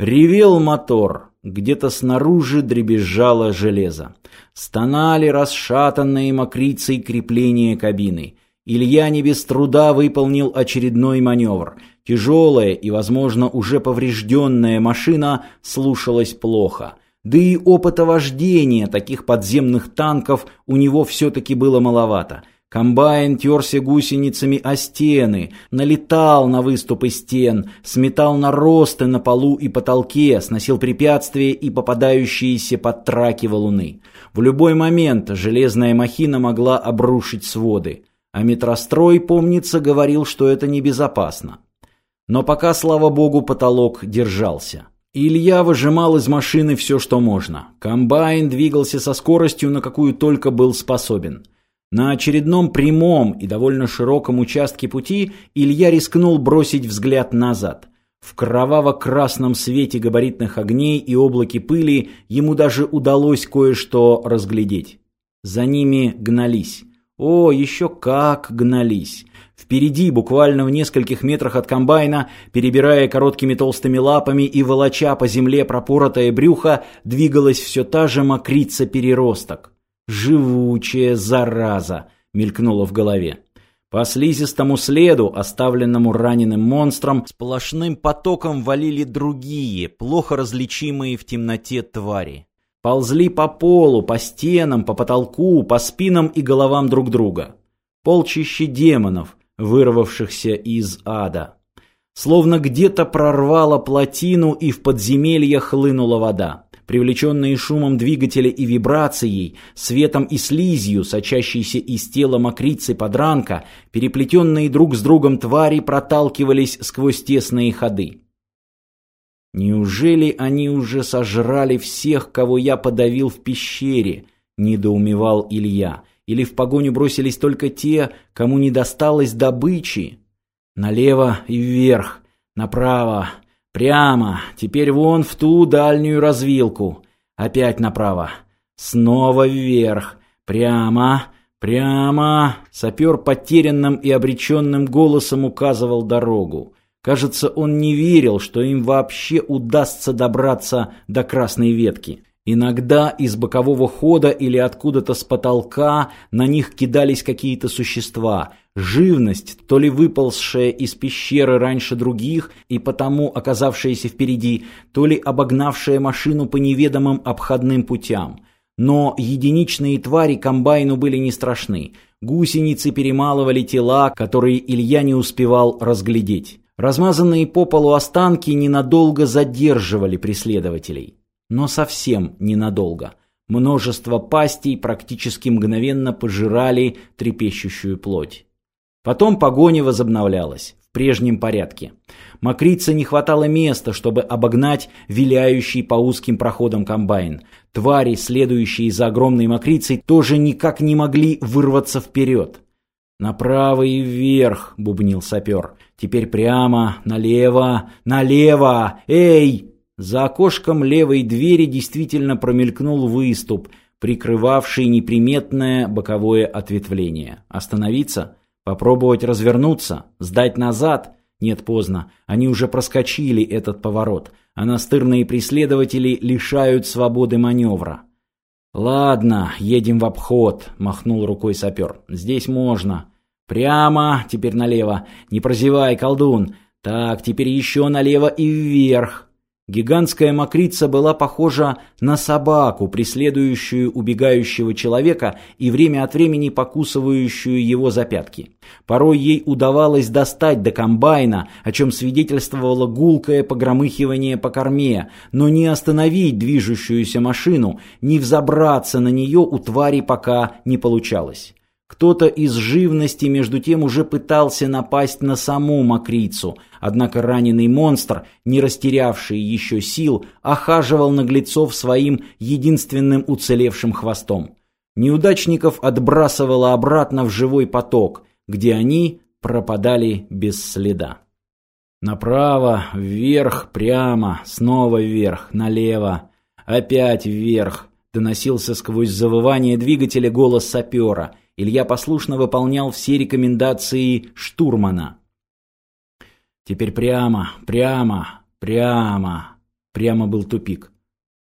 Ревел мотор, где-то снаружи дребезжало железо. Стонали расшатанные мокрицей крепления кабины. Илья не без труда выполнил очередной маневр. Тяжелая и, возможно, уже поврежденная машина слушалась плохо. Да и опыта вождения таких подземных танков у него все-таки было маловато. Комбайн терся гусеницами о стены, налетал на выступы стен, сметал наросты на полу и потолке, сносил препятствия и попадающиеся под траки валуны. В любой момент железная махина могла обрушить своды. А метрострой, помнится, говорил, что это небезопасно. Но пока, слава богу, потолок держался. Илья выжимал из машины все, что можно. Комбайн двигался со скоростью, на какую только был способен. На очередном прямом и довольно широком участке пути Илья рискнул бросить взгляд назад. В кроваво-красном свете габаритных огней и облаке пыли ему даже удалось кое-что разглядеть. За ними гнались. О, еще как гнались. Впереди, буквально в нескольких метрах от комбайна, перебирая короткими толстыми лапами и волоча по земле пропоротое брюхо, двигалась все та же мокрица-переросток. «Живучая зараза!» — мелькнуло в голове. По слизистому следу, оставленному раненым монстром, сплошным потоком валили другие, плохо различимые в темноте твари. Ползли по полу, по стенам, по потолку, по спинам и головам друг друга. Полчище демонов, вырвавшихся из ада. Словно где-то прорвало плотину и в подземелье хлынула вода привлеченные шумом двигателя и вибрацией, светом и слизью, сочащейся из тела мокрицы подранка, переплетенные друг с другом твари проталкивались сквозь тесные ходы. «Неужели они уже сожрали всех, кого я подавил в пещере?» – недоумевал Илья. «Или в погоню бросились только те, кому не досталось добычи?» «Налево и вверх, направо, Прямо, теперь вон в ту дальнюю развилку. Опять направо. Снова вверх. Прямо, прямо. Сапер потерянным и обреченным голосом указывал дорогу. Кажется, он не верил, что им вообще удастся добраться до красной ветки. Иногда из бокового хода или откуда-то с потолка на них кидались какие-то существа. Живность, то ли выползшая из пещеры раньше других и потому оказавшаяся впереди, то ли обогнавшая машину по неведомым обходным путям. Но единичные твари комбайну были не страшны. Гусеницы перемалывали тела, которые Илья не успевал разглядеть. Размазанные по полу останки ненадолго задерживали преследователей но совсем ненадолго. Множество пастей практически мгновенно пожирали трепещущую плоть. Потом погоня возобновлялась в прежнем порядке. Мокрице не хватало места, чтобы обогнать виляющий по узким проходам комбайн. Твари, следующие за огромной мокрицей, тоже никак не могли вырваться вперед. «Направо и вверх», — бубнил сапер. «Теперь прямо, налево, налево! Эй!» За окошком левой двери действительно промелькнул выступ, прикрывавший неприметное боковое ответвление. Остановиться? Попробовать развернуться? Сдать назад? Нет, поздно. Они уже проскочили этот поворот, а настырные преследователи лишают свободы маневра. «Ладно, едем в обход», — махнул рукой сапер. «Здесь можно». «Прямо, теперь налево. Не прозевай, колдун. Так, теперь еще налево и вверх». Гигантская мокрица была похожа на собаку, преследующую убегающего человека и время от времени покусывающую его за пятки. Порой ей удавалось достать до комбайна, о чем свидетельствовало гулкое погромыхивание по корме, но не остановить движущуюся машину, не взобраться на нее у твари пока не получалось. Кто-то из живности между тем уже пытался напасть на саму мокрицу, однако раненый монстр, не растерявший еще сил, охаживал наглецов своим единственным уцелевшим хвостом. Неудачников отбрасывало обратно в живой поток, где они пропадали без следа. Направо, вверх, прямо, снова вверх, налево, опять вверх, доносился сквозь завывание двигателя голос сапера – Илья послушно выполнял все рекомендации штурмана. «Теперь прямо, прямо, прямо, Прямо был тупик.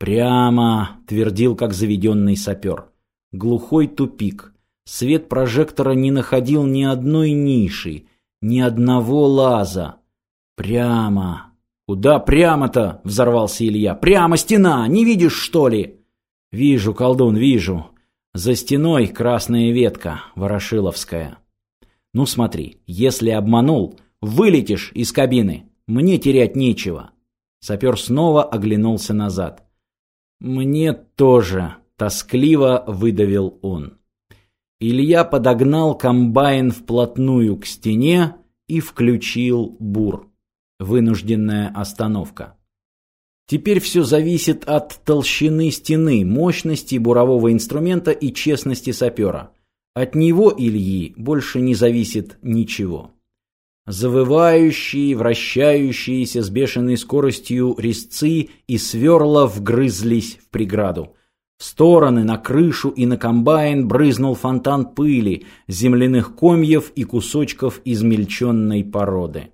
«Прямо!» — твердил, как заведенный сапер. Глухой тупик. Свет прожектора не находил ни одной ниши, ни одного лаза. «Прямо!» «Куда прямо-то?» — взорвался Илья. «Прямо стена! Не видишь, что ли?» «Вижу, колдун, вижу. За стеной красная ветка, ворошиловская. Ну смотри, если обманул, вылетишь из кабины. Мне терять нечего». Сапер снова оглянулся назад. «Мне тоже», — тоскливо выдавил он. Илья подогнал комбайн вплотную к стене и включил бур. Вынужденная остановка. Теперь все зависит от толщины стены, мощности бурового инструмента и честности сапера. От него, Ильи, больше не зависит ничего. Завывающие, вращающиеся с бешеной скоростью резцы и сверла вгрызлись в преграду. В стороны, на крышу и на комбайн брызнул фонтан пыли, земляных комьев и кусочков измельченной породы.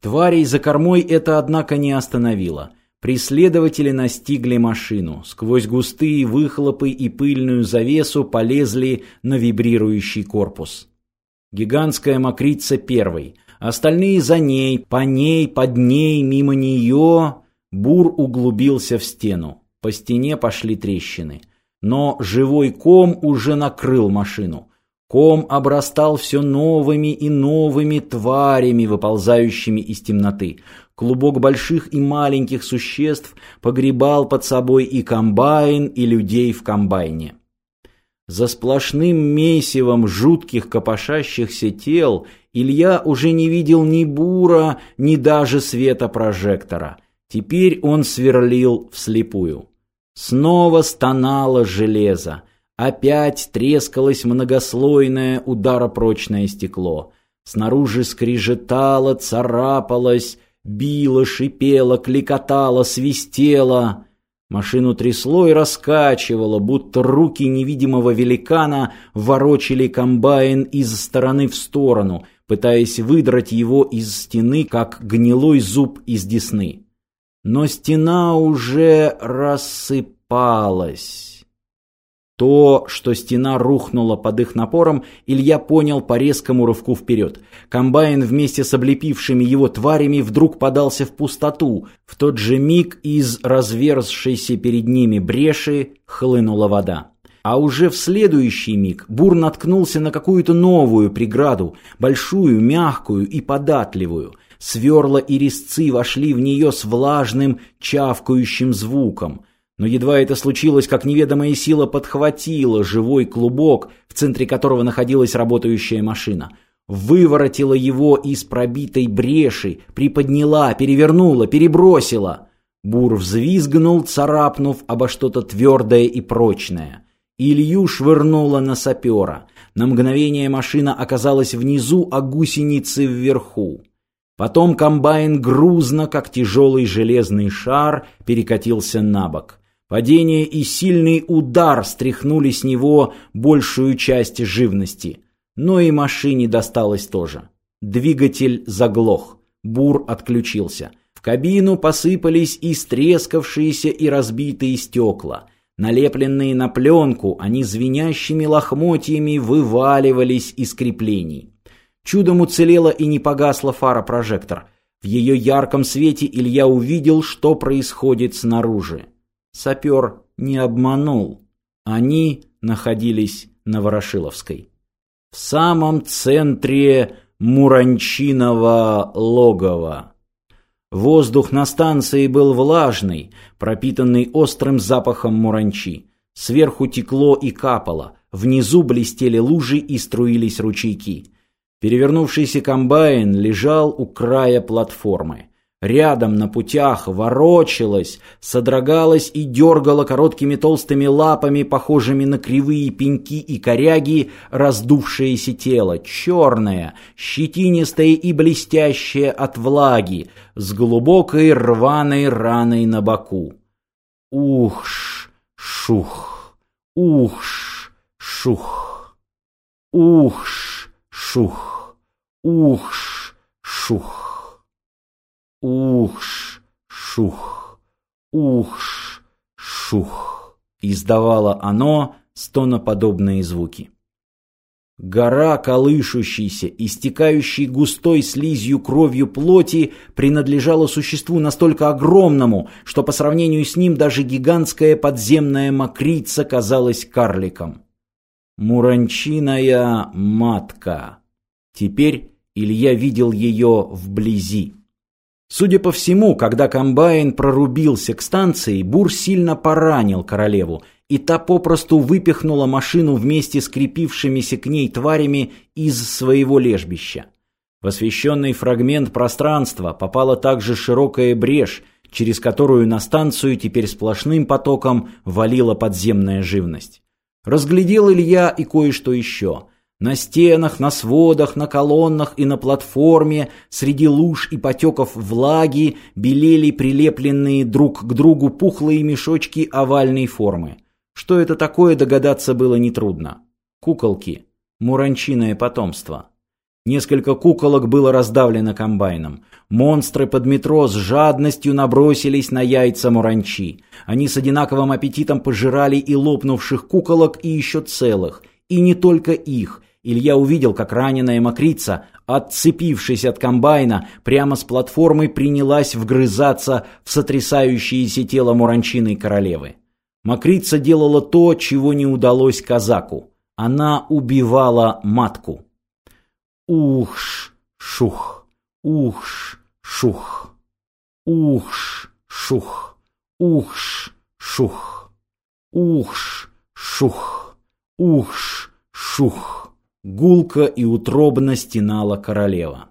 Тварей за кормой это, однако, не остановило. Преследователи настигли машину. Сквозь густые выхлопы и пыльную завесу полезли на вибрирующий корпус. Гигантская мокрица первой – Остальные за ней, по ней, под ней, мимо нее. Бур углубился в стену. По стене пошли трещины. Но живой ком уже накрыл машину. Ком обрастал все новыми и новыми тварями, выползающими из темноты. Клубок больших и маленьких существ погребал под собой и комбайн, и людей в комбайне. За сплошным месивом жутких копошащихся тел Илья уже не видел ни бура, ни даже света прожектора. Теперь он сверлил вслепую. Снова стонало железо. Опять трескалось многослойное ударопрочное стекло. Снаружи скрежетало, царапалось, било, шипело, кликотало, свистело. Машину трясло и раскачивало, будто руки невидимого великана ворочали комбайн из стороны в сторону, пытаясь выдрать его из стены, как гнилой зуб из десны. Но стена уже рассыпалась. То, что стена рухнула под их напором, Илья понял по резкому рывку вперед. Комбайн вместе с облепившими его тварями вдруг подался в пустоту. В тот же миг из разверзшейся перед ними бреши хлынула вода. А уже в следующий миг Бур наткнулся на какую-то новую преграду, большую, мягкую и податливую. Сверла и резцы вошли в нее с влажным, чавкающим звуком. Но едва это случилось, как неведомая сила подхватила живой клубок, в центре которого находилась работающая машина. Выворотила его из пробитой бреши, приподняла, перевернула, перебросила. Бур взвизгнул, царапнув обо что-то твердое и прочное. Илью швырнула на сапера. На мгновение машина оказалась внизу, а гусеницы вверху. Потом комбайн грузно, как тяжелый железный шар, перекатился на бок. Падение и сильный удар стряхнули с него большую часть живности. Но и машине досталось тоже. Двигатель заглох. Бур отключился. В кабину посыпались истрескавшиеся и разбитые стекла. Налепленные на пленку, они звенящими лохмотьями вываливались из креплений. Чудом уцелела и не погасла фара-прожектор. В ее ярком свете Илья увидел, что происходит снаружи. Сапер не обманул. Они находились на Ворошиловской. В самом центре Муранчиного логова. Воздух на станции был влажный, пропитанный острым запахом муранчи. Сверху текло и капало, внизу блестели лужи и струились ручейки. Перевернувшийся комбайн лежал у края платформы. Рядом на путях ворочалась, содрогалась и дергала короткими толстыми лапами, похожими на кривые пеньки и коряги, раздувшееся тело, черное, щетинистое и блестящее от влаги, с глубокой рваной раной на боку. Ухш, шух, ухш, шух, ухш, шух, ухш, шух. Ухш, шух, Ухш, шух, издавало оно стоноподобные звуки. Гора колышущейся, истекающей густой слизью кровью плоти принадлежала существу настолько огромному, что по сравнению с ним даже гигантская подземная мокрица казалась карликом. Муранчиная матка. Теперь Илья видел ее вблизи. Судя по всему, когда комбайн прорубился к станции, Бур сильно поранил королеву, и та попросту выпихнула машину вместе с крепившимися к ней тварями из своего лежбища. В освещенный фрагмент пространства попала также широкая брешь, через которую на станцию теперь сплошным потоком валила подземная живность. Разглядел Илья и кое-что еще. На стенах, на сводах, на колоннах и на платформе среди луж и потеков влаги белели прилепленные друг к другу пухлые мешочки овальной формы. Что это такое, догадаться было нетрудно. Куколки. Муранчиное потомство. Несколько куколок было раздавлено комбайном. Монстры под метро с жадностью набросились на яйца муранчи. Они с одинаковым аппетитом пожирали и лопнувших куколок, и еще целых. И не только их. Илья увидел, как раненая мокрица, отцепившись от комбайна, прямо с платформы принялась вгрызаться в сотрясающееся тело муранчиной королевы. Макрица делала то, чего не удалось казаку. Она убивала матку. Ухш, шух, ухш, шух, ухш, шух, ухш, шух, ухш, шух, ухш, шух. Гулко и утробно стенала королева.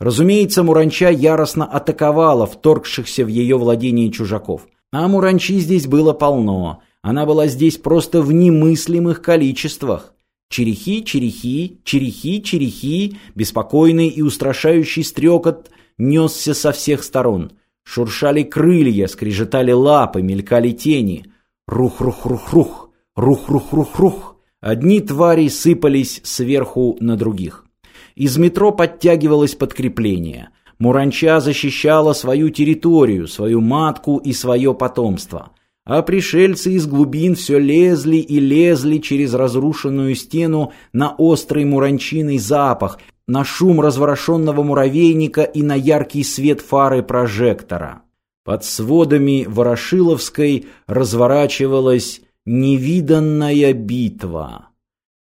Разумеется, Муранча яростно атаковала вторгшихся в ее владение чужаков. А муранчи здесь было полно. Она была здесь просто в немыслимых количествах. Черехи, черехи, черехи, черехи, беспокойный и устрашающий стрекот несся со всех сторон. Шуршали крылья, скрежетали лапы, мелькали тени. Рух-рух-рух-рух, рух-рух-рух-рух. Одни твари сыпались сверху на других. Из метро подтягивалось подкрепление – Муранча защищала свою территорию, свою матку и свое потомство. А пришельцы из глубин все лезли и лезли через разрушенную стену на острый муранчиный запах, на шум разворошенного муравейника и на яркий свет фары прожектора. Под сводами Ворошиловской разворачивалась невиданная битва.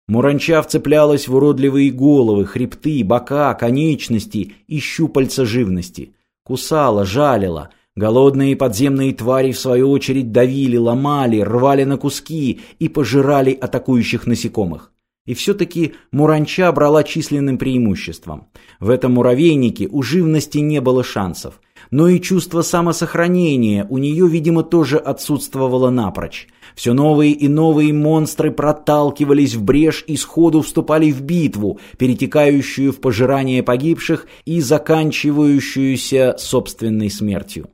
Муранча вцеплялась в уродливые головы, хребты, бока, конечности и щупальца живности. Кусала, жалила. Голодные подземные твари, в свою очередь, давили, ломали, рвали на куски и пожирали атакующих насекомых. И все-таки Муранча брала численным преимуществом. В этом муравейнике у живности не было шансов. Но и чувство самосохранения у нее, видимо, тоже отсутствовало напрочь. Все новые и новые монстры проталкивались в брешь и сходу вступали в битву, перетекающую в пожирание погибших и заканчивающуюся собственной смертью.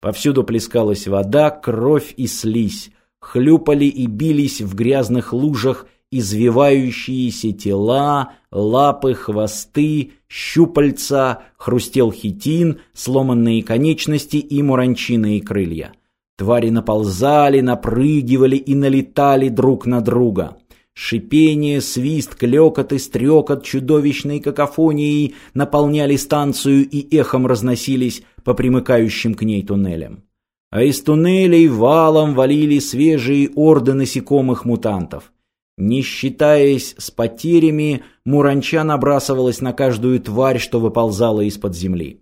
Повсюду плескалась вода, кровь и слизь, хлюпали и бились в грязных лужах извивающиеся тела, лапы, хвосты, щупальца, хрустел хитин, сломанные конечности и муранчиные крылья. Твари наползали, напрыгивали и налетали друг на друга. Шипение, свист, клёкот и стрекот чудовищной какофонией наполняли станцию и эхом разносились по примыкающим к ней туннелям. А из туннелей валом валили свежие орды насекомых-мутантов. Не считаясь с потерями, Муранча набрасывалась на каждую тварь, что выползала из-под земли.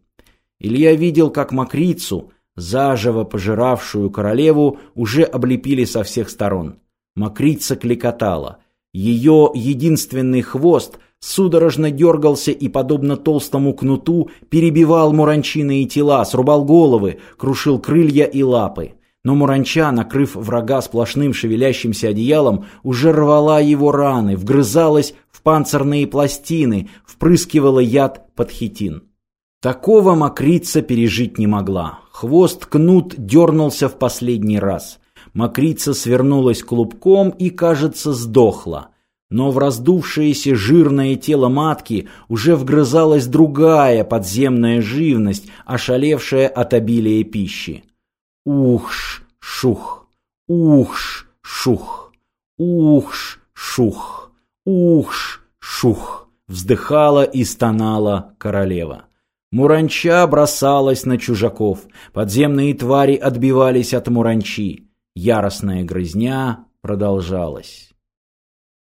Илья видел, как мокрицу, заживо пожиравшую королеву, уже облепили со всех сторон. Мокрица кликотала. Ее единственный хвост судорожно дергался и, подобно толстому кнуту, перебивал муранчиные тела, срубал головы, крушил крылья и лапы. Но Муранча, накрыв врага сплошным шевелящимся одеялом, уже рвала его раны, вгрызалась в панцирные пластины, впрыскивала яд под хитин. Такого мокрица пережить не могла. Хвост кнут дернулся в последний раз. Мокрица свернулась клубком и, кажется, сдохла. Но в раздувшееся жирное тело матки уже вгрызалась другая подземная живность, ошалевшая от обилия пищи. Ухш-шух, ухш-шух, ухш-шух, ухш-шух, вздыхала и стонала королева. Муранча бросалась на чужаков, подземные твари отбивались от муранчи. Яростная грызня продолжалась.